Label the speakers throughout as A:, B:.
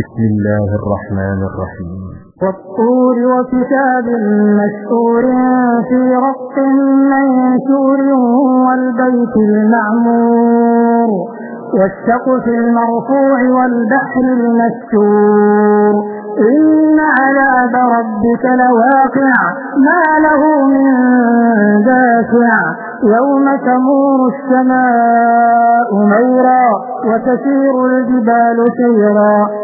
A: بسم الله الرحمن الرحيم.
B: والطور وكتاب مشهور في رق منشور والبيت المعمور والسقف المرفوع والبحر المسجور إن عذاب ربك لواقع ما له من دافع. يوم تمور السماء مورا وتسير الجبال سيرا.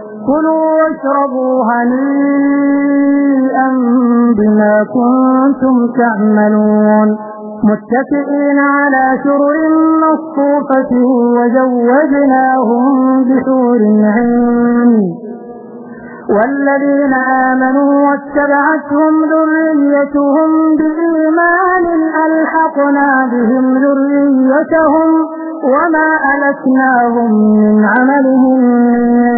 B: كلوا واشربوا هنيئا بما كنتم تعملون. متكئين على سرر مصفوفة وزوجناهم بحور عين. والذين آمنوا واتبعتهم ذريتهم بإيمان ألحقنا بهم ذريتهم وما ألتناهم من عملهم. من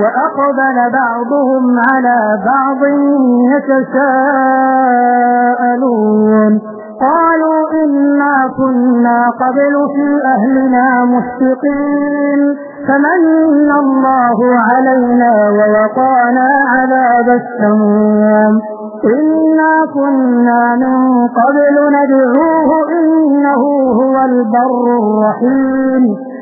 B: وأقبل بعضهم على بعض يتساءلون. قالوا إنا كنا قبل في أهلنا مشفقين. فمن الله علينا ووقانا عذاب السموم. إنا كنا من قبل ندعوه إنه هو البر الرحيم.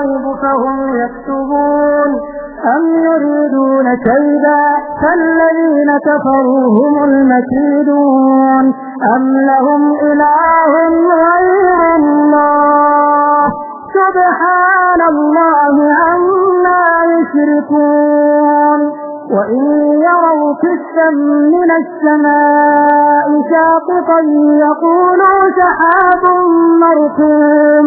B: الغيب فهم يكتبون. أم يريدون كيدا؟ فالذين كفروا هم المكيدون. أم لهم إله غير الله؟ سبحان الله عما يشركون. وإن يروا كسا من السماء شاقطا يقولوا سحاب مركوم